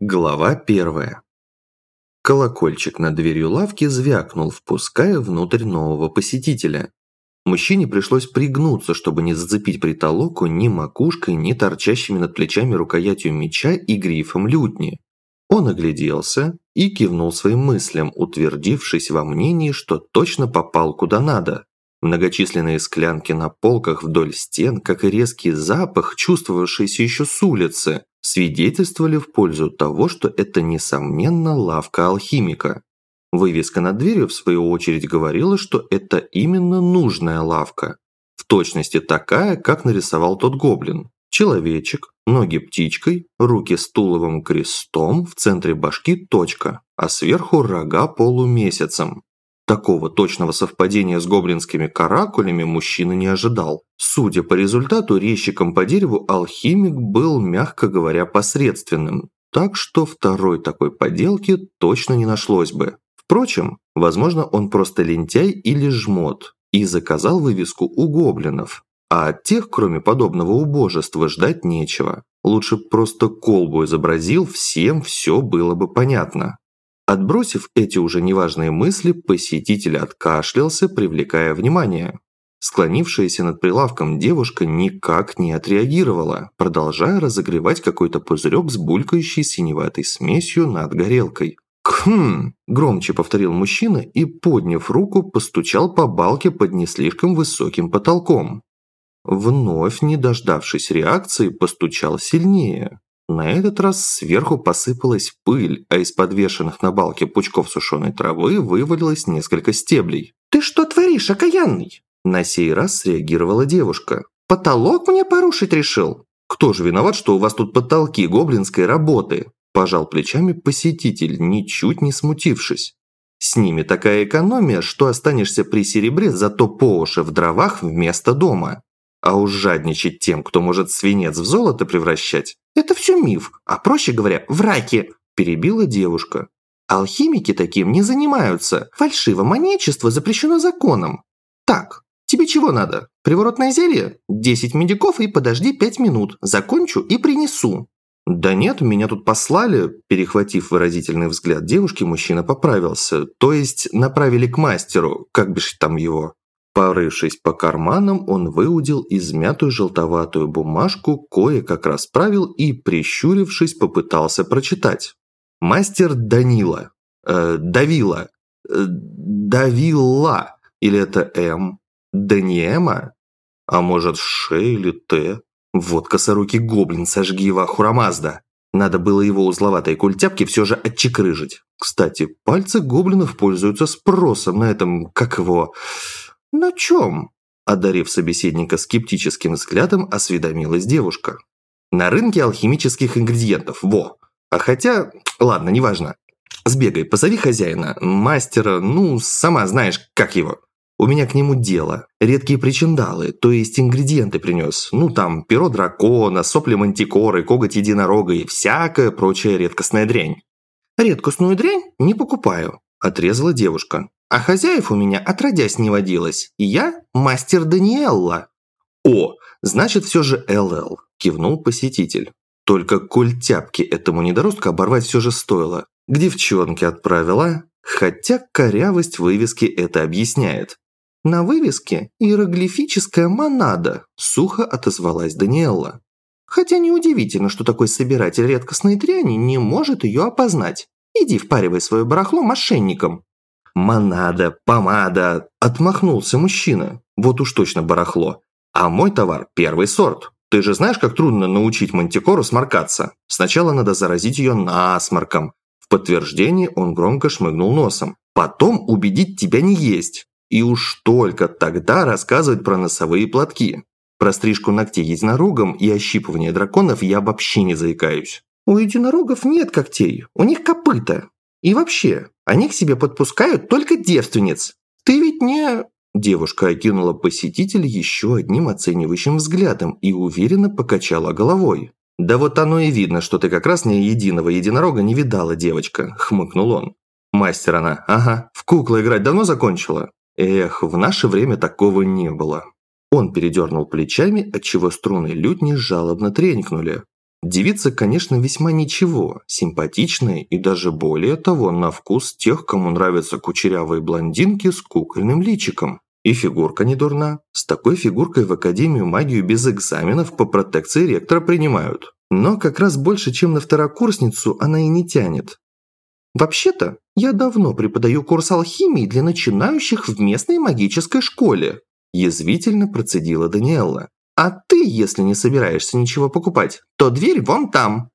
Глава первая. Колокольчик над дверью лавки звякнул, впуская внутрь нового посетителя. Мужчине пришлось пригнуться, чтобы не зацепить притолоку ни макушкой, ни торчащими над плечами рукоятью меча и грифом лютни. Он огляделся и кивнул своим мыслям, утвердившись во мнении, что точно попал куда надо. Многочисленные склянки на полках вдоль стен, как и резкий запах, чувствовавшийся еще с улицы, свидетельствовали в пользу того, что это, несомненно, лавка алхимика. Вывеска над дверью, в свою очередь, говорила, что это именно нужная лавка. В точности такая, как нарисовал тот гоблин. Человечек, ноги птичкой, руки стуловым крестом, в центре башки точка, а сверху рога полумесяцем. Такого точного совпадения с гоблинскими каракулями мужчина не ожидал. Судя по результату, резчиком по дереву алхимик был, мягко говоря, посредственным. Так что второй такой поделки точно не нашлось бы. Впрочем, возможно, он просто лентяй или жмот и заказал вывеску у гоблинов. А от тех, кроме подобного убожества, ждать нечего. Лучше просто колбу изобразил, всем все было бы понятно. Отбросив эти уже неважные мысли, посетитель откашлялся, привлекая внимание. Склонившаяся над прилавком девушка никак не отреагировала, продолжая разогревать какой-то пузырек с булькающей синеватой смесью над горелкой. «Хм!» – громче повторил мужчина и, подняв руку, постучал по балке под не слишком высоким потолком. Вновь, не дождавшись реакции, постучал сильнее. На этот раз сверху посыпалась пыль, а из подвешенных на балке пучков сушеной травы вывалилось несколько стеблей. «Ты что творишь, окаянный?» На сей раз среагировала девушка. «Потолок мне порушить решил?» «Кто же виноват, что у вас тут потолки гоблинской работы?» Пожал плечами посетитель, ничуть не смутившись. «С ними такая экономия, что останешься при серебре, зато по уши в дровах вместо дома. А уж жадничать тем, кто может свинец в золото превращать, это все миф, а проще говоря, враки, перебила девушка. Алхимики таким не занимаются. Фальшивомонечество запрещено законом. Так, тебе чего надо? Приворотное зелье? Десять медиков и подожди пять минут. Закончу и принесу. «Да нет, меня тут послали», перехватив выразительный взгляд девушки, мужчина поправился. «То есть направили к мастеру, как бишь там его?» Порывшись по карманам, он выудил измятую желтоватую бумажку, кое-как расправил и, прищурившись, попытался прочитать. «Мастер Данила. Э, Давила. Э, Давила. Или это М? Даниэма? А может, Ш или Т? Вот косорукий гоблин, сожги его Ахурамазда. Надо было его узловатой культяпки все же отчекрыжить. Кстати, пальцы гоблинов пользуются спросом на этом, как его... «На чем?» Одарив собеседника скептическим взглядом, осведомилась девушка. «На рынке алхимических ингредиентов, во! А хотя, ладно, неважно. Сбегай, позови хозяина, мастера, ну, сама знаешь, как его. У меня к нему дело. Редкие причиндалы, то есть ингредиенты принес. Ну, там, перо дракона, сопли мантикоры, коготь единорога и всякая прочая редкостная дрянь». «Редкостную дрянь не покупаю», – отрезала девушка. А хозяев у меня отродясь не водилось. Я мастер Даниэлла». «О, значит, все же ЛЛ», – кивнул посетитель. Только культяпки этому недоростку оборвать все же стоило. К девчонке отправила, хотя корявость вывески это объясняет. «На вывеске иероглифическая монада», – сухо отозвалась Даниэлла. «Хотя неудивительно, что такой собиратель редкостной дряни не может ее опознать. Иди впаривай свое барахло мошенникам». «Монада, помада!» – отмахнулся мужчина. Вот уж точно барахло. А мой товар – первый сорт. Ты же знаешь, как трудно научить мантикору сморкаться? Сначала надо заразить ее насморком. В подтверждение он громко шмыгнул носом. Потом убедить тебя не есть. И уж только тогда рассказывать про носовые платки. Про стрижку ногтей единорогом и ощипывание драконов я вообще не заикаюсь. У единорогов нет когтей, у них копыта. И вообще, они к себе подпускают только девственниц. Ты ведь не...» Девушка окинула посетителя еще одним оценивающим взглядом и уверенно покачала головой. «Да вот оно и видно, что ты как раз ни единого единорога не видала, девочка», – хмыкнул он. «Мастер она, ага, в куклы играть давно закончила?» «Эх, в наше время такого не было». Он передернул плечами, отчего струны лютни жалобно тренькнули. Девица, конечно, весьма ничего, симпатичная и даже более того, на вкус тех, кому нравятся кучерявые блондинки с кукольным личиком. И фигурка не дурна. С такой фигуркой в Академию магию без экзаменов по протекции ректора принимают. Но как раз больше, чем на второкурсницу, она и не тянет. Вообще-то, я давно преподаю курс алхимии для начинающих в местной магической школе. Язвительно процедила Даниэлла. А ты, если не собираешься ничего покупать, то дверь вон там.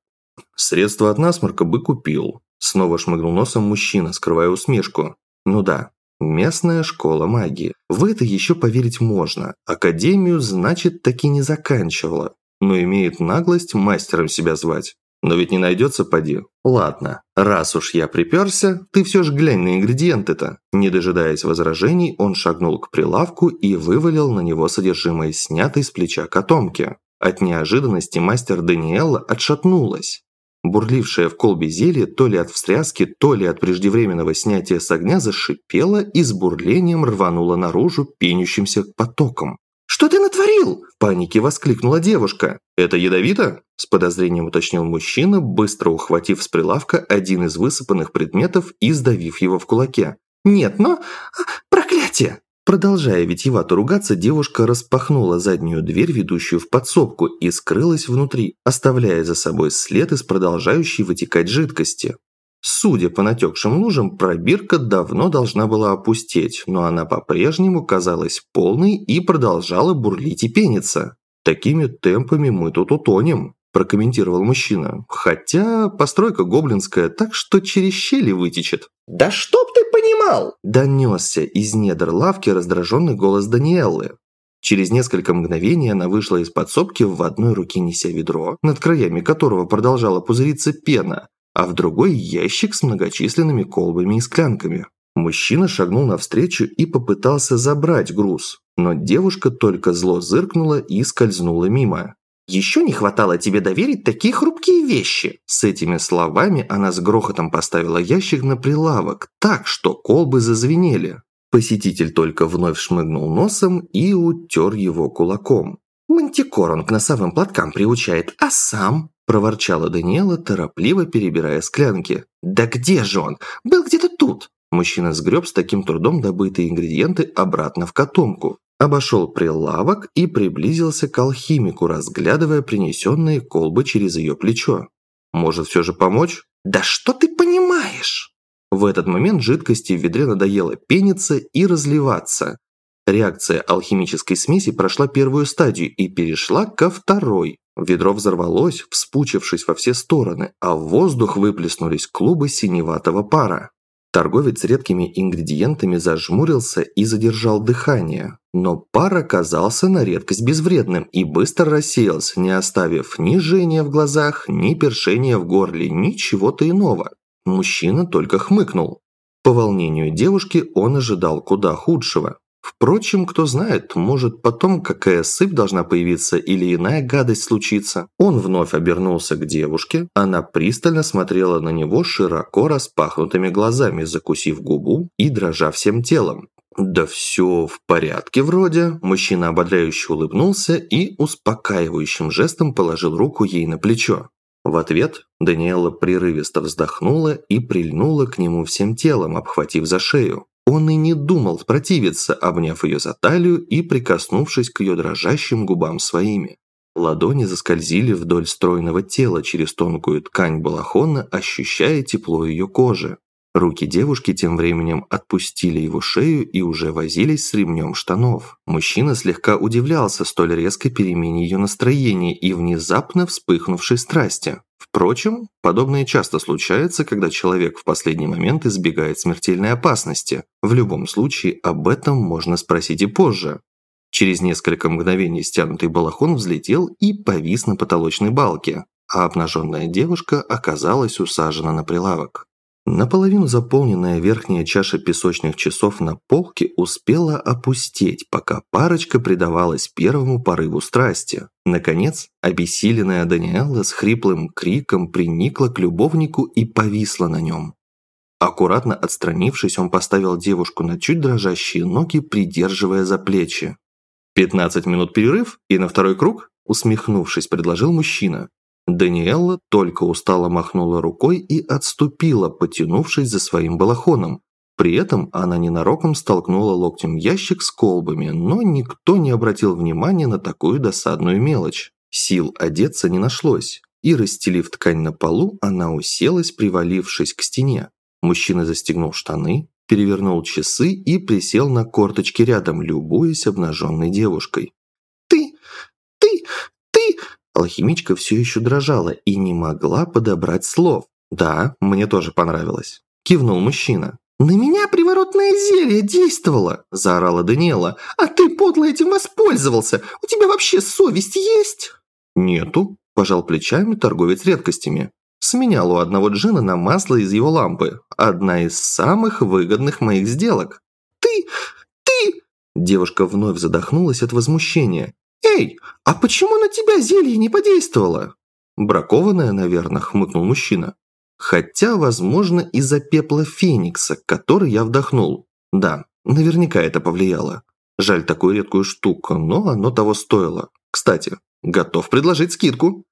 Средства от насморка бы купил. Снова шмыгнул носом мужчина, скрывая усмешку. Ну да, местная школа магии. В это еще поверить можно. Академию, значит, таки не заканчивала. Но имеет наглость мастером себя звать. Но ведь не найдется, поди. Ладно, раз уж я приперся, ты все же глянь на ингредиенты-то. Не дожидаясь возражений, он шагнул к прилавку и вывалил на него содержимое снятой с плеча котомки. От неожиданности мастер Даниэла отшатнулась. Бурлившая в колбе зелье то ли от встряски, то ли от преждевременного снятия с огня зашипела и с бурлением рванула наружу пенящимся потоком. «Что ты натворил?» – панике воскликнула девушка. «Это ядовито?» – с подозрением уточнил мужчина, быстро ухватив с прилавка один из высыпанных предметов и сдавив его в кулаке. «Нет, но... А, проклятие!» Продолжая витиевато ругаться, девушка распахнула заднюю дверь, ведущую в подсобку, и скрылась внутри, оставляя за собой след из продолжающей вытекать жидкости. Судя по натекшим лужам, пробирка давно должна была опустеть, но она по-прежнему казалась полной и продолжала бурлить и пениться. «Такими темпами мы тут утонем», – прокомментировал мужчина. «Хотя постройка гоблинская, так что через щели вытечет». «Да чтоб ты понимал!» – донесся из недр лавки раздраженный голос Даниэллы. Через несколько мгновений она вышла из подсобки в одной руке неся ведро, над краями которого продолжала пузыриться пена, а в другой ящик с многочисленными колбами и склянками. Мужчина шагнул навстречу и попытался забрать груз, но девушка только зло зыркнула и скользнула мимо. «Еще не хватало тебе доверить такие хрупкие вещи!» С этими словами она с грохотом поставила ящик на прилавок, так что колбы зазвенели. Посетитель только вновь шмыгнул носом и утер его кулаком. «Мантикор он к носовым платкам приучает, а сам?» Проворчала Даниэла, торопливо перебирая склянки. «Да где же он? Был где-то тут!» Мужчина сгреб с таким трудом добытые ингредиенты обратно в котомку. Обошел прилавок и приблизился к алхимику, разглядывая принесенные колбы через ее плечо. «Может, все же помочь?» «Да что ты понимаешь?» В этот момент жидкости в ведре надоело пениться и разливаться. Реакция алхимической смеси прошла первую стадию и перешла ко второй. Ведро взорвалось, вспучившись во все стороны, а в воздух выплеснулись клубы синеватого пара. Торговец редкими ингредиентами зажмурился и задержал дыхание, но пар оказался на редкость безвредным и быстро рассеялся, не оставив ни жжения в глазах, ни першения в горле, ничего-то иного. Мужчина только хмыкнул. По волнению девушки он ожидал куда худшего. Впрочем, кто знает, может потом какая сыпь должна появиться или иная гадость случиться. Он вновь обернулся к девушке, она пристально смотрела на него широко распахнутыми глазами, закусив губу и дрожа всем телом. «Да все в порядке вроде». Мужчина ободряюще улыбнулся и успокаивающим жестом положил руку ей на плечо. В ответ Даниэла прерывисто вздохнула и прильнула к нему всем телом, обхватив за шею. Он и не думал противиться, обняв ее за талию и прикоснувшись к ее дрожащим губам своими. Ладони заскользили вдоль стройного тела через тонкую ткань балахона, ощущая тепло ее кожи. Руки девушки тем временем отпустили его шею и уже возились с ремнем штанов. Мужчина слегка удивлялся столь резкой перемене ее настроения и внезапно вспыхнувшей страсти. Впрочем, подобное часто случается, когда человек в последний момент избегает смертельной опасности. В любом случае, об этом можно спросить и позже. Через несколько мгновений стянутый балахон взлетел и повис на потолочной балке, а обнаженная девушка оказалась усажена на прилавок. Наполовину заполненная верхняя чаша песочных часов на полке успела опустеть, пока парочка предавалась первому порыву страсти. Наконец, обессиленная Даниэлла с хриплым криком приникла к любовнику и повисла на нем. Аккуратно отстранившись, он поставил девушку на чуть дрожащие ноги, придерживая за плечи. «Пятнадцать минут перерыв и на второй круг?» Усмехнувшись, предложил мужчина. Даниэлла только устало махнула рукой и отступила, потянувшись за своим балахоном. При этом она ненароком столкнула локтем ящик с колбами, но никто не обратил внимания на такую досадную мелочь. Сил одеться не нашлось, и, расстелив ткань на полу, она уселась, привалившись к стене. Мужчина застегнул штаны, перевернул часы и присел на корточки рядом, любуясь обнаженной девушкой. Алхимичка все еще дрожала и не могла подобрать слов. «Да, мне тоже понравилось», – кивнул мужчина. «На меня приворотное зелье действовало!» – заорала Даниэла. «А ты, подло, этим воспользовался! У тебя вообще совесть есть?» «Нету», – пожал плечами торговец редкостями. Сменял у одного джина на масло из его лампы. Одна из самых выгодных моих сделок. «Ты! Ты!» Девушка вновь задохнулась от возмущения. «Эй, а почему на тебя зелье не подействовало?» «Бракованная, наверное», – хмыкнул мужчина. Хотя, возможно, из-за пепла феникса, который я вдохнул. Да, наверняка это повлияло. Жаль такую редкую штуку, но оно того стоило. Кстати, готов предложить скидку.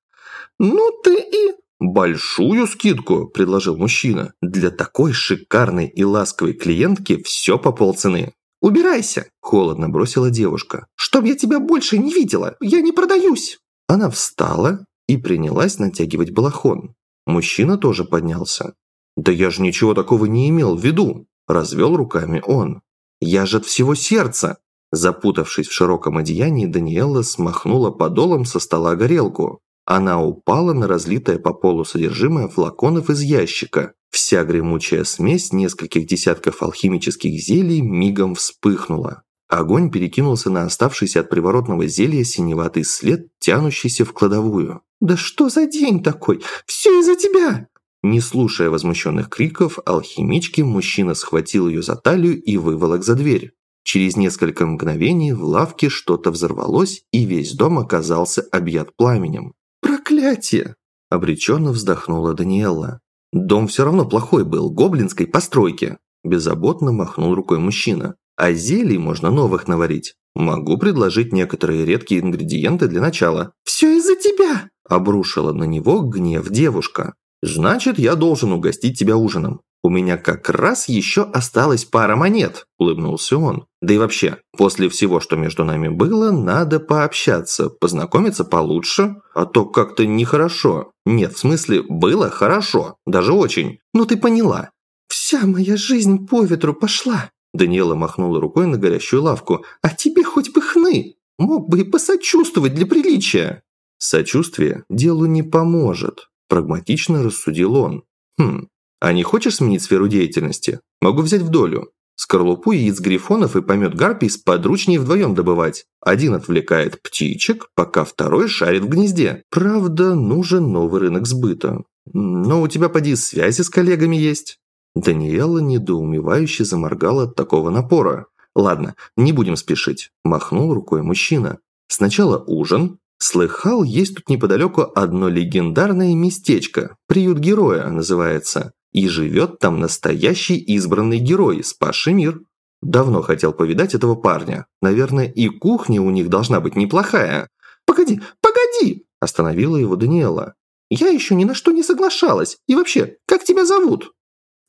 «Ну ты и...» «Большую скидку», – предложил мужчина. «Для такой шикарной и ласковой клиентки все по полцены». «Убирайся!» – холодно бросила девушка. «Чтоб я тебя больше не видела! Я не продаюсь!» Она встала и принялась натягивать балахон. Мужчина тоже поднялся. «Да я же ничего такого не имел в виду!» – развел руками он. «Я же от всего сердца!» Запутавшись в широком одеянии, Даниэла смахнула подолом со стола горелку. Она упала на разлитое по полу содержимое флаконов из ящика. Вся гремучая смесь нескольких десятков алхимических зелий мигом вспыхнула. Огонь перекинулся на оставшийся от приворотного зелья синеватый след, тянущийся в кладовую. «Да что за день такой? Все из-за тебя!» Не слушая возмущенных криков, алхимички мужчина схватил ее за талию и выволок за дверь. Через несколько мгновений в лавке что-то взорвалось, и весь дом оказался объят пламенем. «Проклятие!» – обреченно вздохнула Даниэла. «Дом все равно плохой был, гоблинской постройки!» – беззаботно махнул рукой мужчина. «А зелий можно новых наварить. Могу предложить некоторые редкие ингредиенты для начала». «Все из-за тебя!» Обрушила на него гнев девушка. «Значит, я должен угостить тебя ужином. У меня как раз еще осталась пара монет», – улыбнулся он. «Да и вообще, после всего, что между нами было, надо пообщаться, познакомиться получше, а то как-то нехорошо. Нет, в смысле, было хорошо, даже очень. Ну ты поняла». «Вся моя жизнь по ветру пошла», Даниэла махнула рукой на горящую лавку. «А тебе хоть бы хны! Мог бы и посочувствовать для приличия!» «Сочувствие делу не поможет», – прагматично рассудил он. «Хм, а не хочешь сменить сферу деятельности? Могу взять в долю. Скорлупу яиц грифонов и помет гарпий сподручнее вдвоем добывать. Один отвлекает птичек, пока второй шарит в гнезде. Правда, нужен новый рынок сбыта. Но у тебя, поди, связи с коллегами есть». Даниэла недоумевающе заморгала от такого напора. «Ладно, не будем спешить», – махнул рукой мужчина. «Сначала ужин, Слыхал, есть тут неподалеку одно легендарное местечко, приют героя называется, и живет там настоящий избранный герой, спасший мир. Давно хотел повидать этого парня. Наверное, и кухня у них должна быть неплохая. «Погоди, погоди!» – остановила его Даниэла. «Я еще ни на что не соглашалась. И вообще, как тебя зовут?»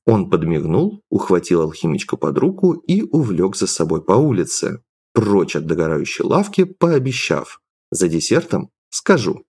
Он подмигнул, ухватил алхимичку под руку и увлек за собой по улице, прочь от догорающей лавки, пообещав. За десертом скажу.